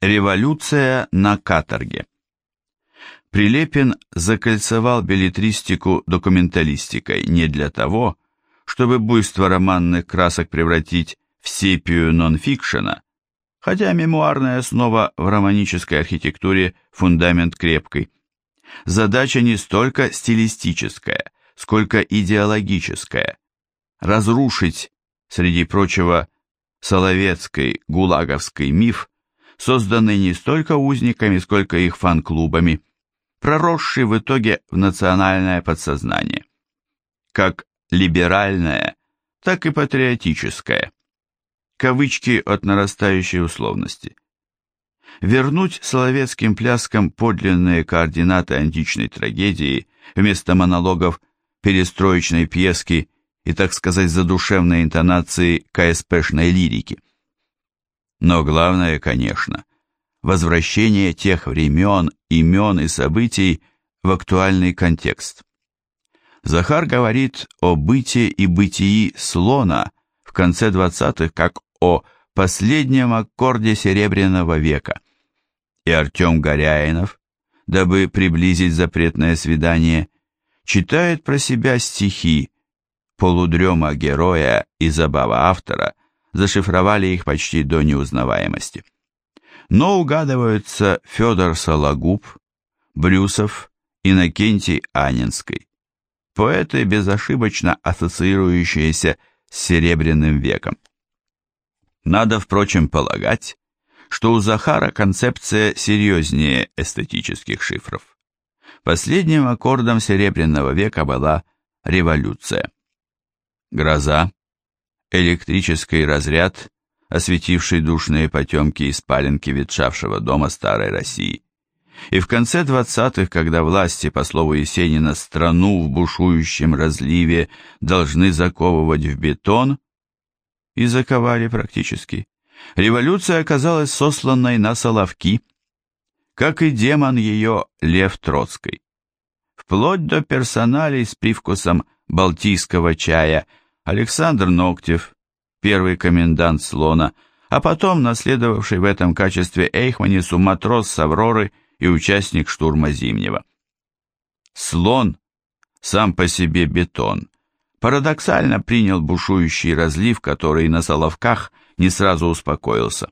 Революция на каторге. Прилепин закольцевал билетристику документалистикой не для того, чтобы буйство романных красок превратить в сепию нонфикшена, хотя мемуарная основа в романической архитектуре фундамент крепкий. Задача не столько стилистическая, сколько идеологическая. Разрушить, среди прочего, соловецкий гулаговский миф, созданный не столько узниками, сколько их фан-клубами, проросший в итоге в национальное подсознание. Как либеральное, так и патриотическое. Кавычки от нарастающей условности. Вернуть соловецким пляскам подлинные координаты античной трагедии вместо монологов перестроечной пьески и, так сказать, задушевной интонации КСПшной лирики. Но главное, конечно, возвращение тех времен, имен и событий в актуальный контекст. Захар говорит о быте и бытии слона в конце 20-х как о последнем аккорде Серебряного века. И Артем Горяинов, дабы приблизить запретное свидание, читает про себя стихи, полудрема героя и забава автора зашифровали их почти до неузнаваемости. Но угадываются Федор Сологуб, Брюсов, Иннокентий Анинский, поэты, безошибочно ассоциирующиеся с Серебряным веком. Надо, впрочем, полагать, что у Захара концепция серьезнее эстетических шифров. Последним аккордом Серебряного века была революция. Гроза, электрический разряд, осветивший душные потемки и спаленки ветшавшего дома старой России. И в конце двадцатых, когда власти, по слову Есенина, страну в бушующем разливе должны заковывать в бетон, и заковали практически, революция оказалась сосланной на Соловки, как и демон ее Лев Троцкой. Вплоть до персоналей с привкусом балтийского чая – Александр Ноктев, первый комендант Слона, а потом наследовавший в этом качестве Эйхманису матрос с Авроры и участник штурма Зимнего. Слон, сам по себе бетон, парадоксально принял бушующий разлив, который на Соловках не сразу успокоился.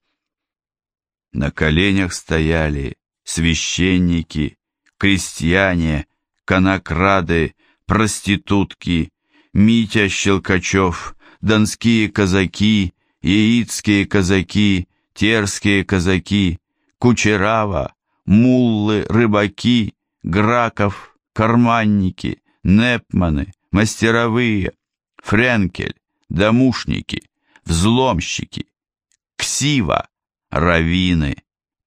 На коленях стояли священники, крестьяне, конокрады, проститутки, Митя Щелкачев, донские казаки, яицкие казаки, терские казаки, Кучерава, муллы, рыбаки, Граков, карманники, Непманы, мастеровые, Френкель, домушники, взломщики, ксива, равины,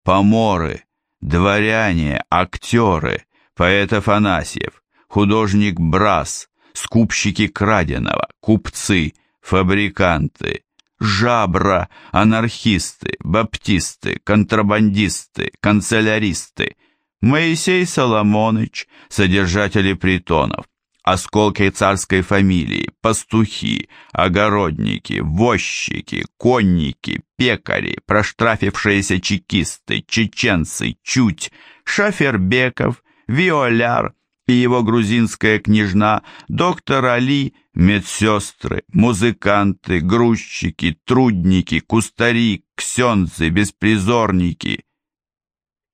поморы, дворяне, актеры, поэт Афанасьев, художник Брас, скупщики краденого, купцы, фабриканты, жабра, анархисты, баптисты, контрабандисты, канцеляристы, Моисей Соломоныч, содержатели притонов, осколки царской фамилии, пастухи, огородники, возчики, конники, пекари, проштрафившиеся чекисты, чеченцы, чуть, Шафербеков, Виоляр, и его грузинская княжна, доктор Али, медсестры, музыканты, грузчики, трудники, кустари, ксенцы, беспризорники.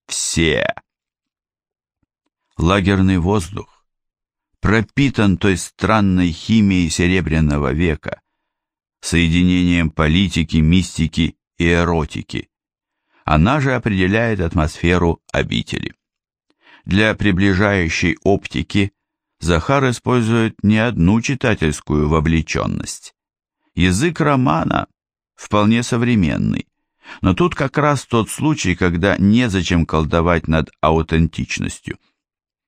Все. Лагерный воздух пропитан той странной химией Серебряного века, соединением политики, мистики и эротики. Она же определяет атмосферу обители. Для приближающей оптики Захар использует не одну читательскую вовлеченность. Язык романа вполне современный, но тут как раз тот случай, когда незачем колдовать над аутентичностью.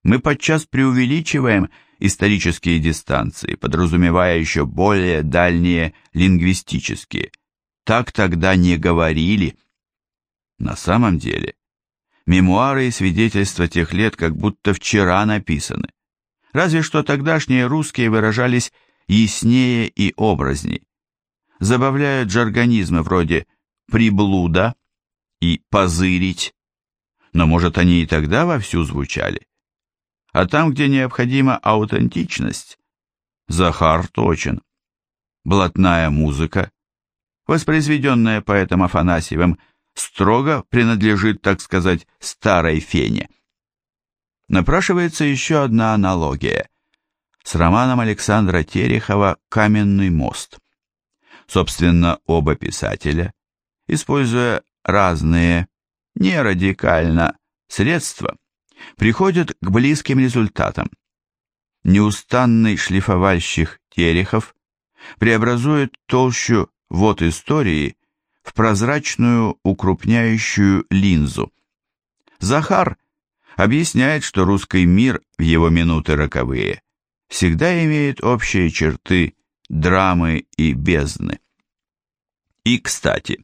Мы подчас преувеличиваем исторические дистанции, подразумевая еще более дальние лингвистические. Так тогда не говорили. На самом деле, Мемуары и свидетельства тех лет как будто вчера написаны. Разве что тогдашние русские выражались яснее и образней. Забавляют жаргонизмы вроде «приблуда», и позырить, но, может, они и тогда вовсю звучали. А там, где необходима аутентичность, Захар точен. Блатная музыка, воспроизведенная поэтом Афанасьевым, строго принадлежит, так сказать, старой фене. Напрашивается еще одна аналогия с романом Александра Терехова «Каменный мост». Собственно, оба писателя, используя разные, не радикально, средства, приходят к близким результатам. Неустанный шлифовальщик Терехов преобразует толщу вот истории в прозрачную укрупняющую линзу. Захар объясняет, что русский мир в его минуты роковые всегда имеет общие черты драмы и бездны. И, кстати,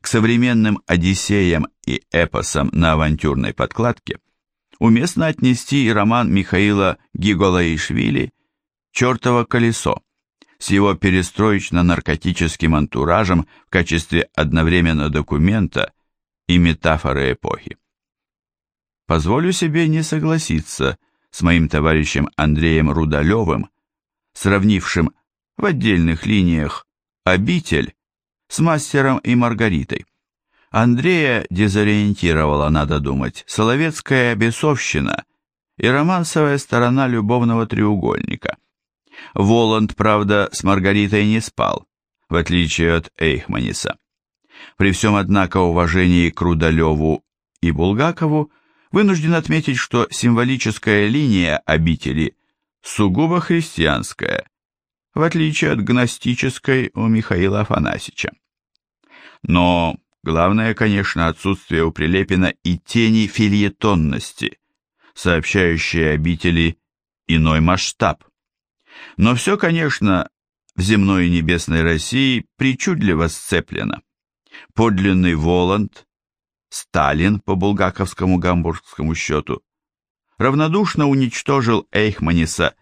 к современным одиссеям и эпосам на авантюрной подкладке уместно отнести и роман Михаила Гиголаишвили «Чертово колесо» с его перестроечно-наркотическим антуражем в качестве одновременно документа и метафоры эпохи. Позволю себе не согласиться с моим товарищем Андреем Рудалевым, сравнившим в отдельных линиях «Обитель» с «Мастером и Маргаритой». Андрея дезориентировала, надо думать, соловецкая бесовщина и романсовая сторона любовного треугольника. Воланд, правда, с Маргаритой не спал, в отличие от Эйхманиса. При всем, однако, уважении к Рудалеву и Булгакову, вынужден отметить, что символическая линия обители сугубо христианская, в отличие от гностической у Михаила Афанасьевича. Но главное, конечно, отсутствие у Прилепина и тени фильетонности, сообщающей обители иной масштаб. Но все, конечно, в земной и небесной России причудливо сцеплено. Подлинный Воланд, Сталин по булгаковскому гамбургскому счету, равнодушно уничтожил Эйхманиса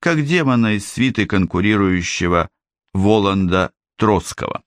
как демона из свиты конкурирующего Воланда Троцкого.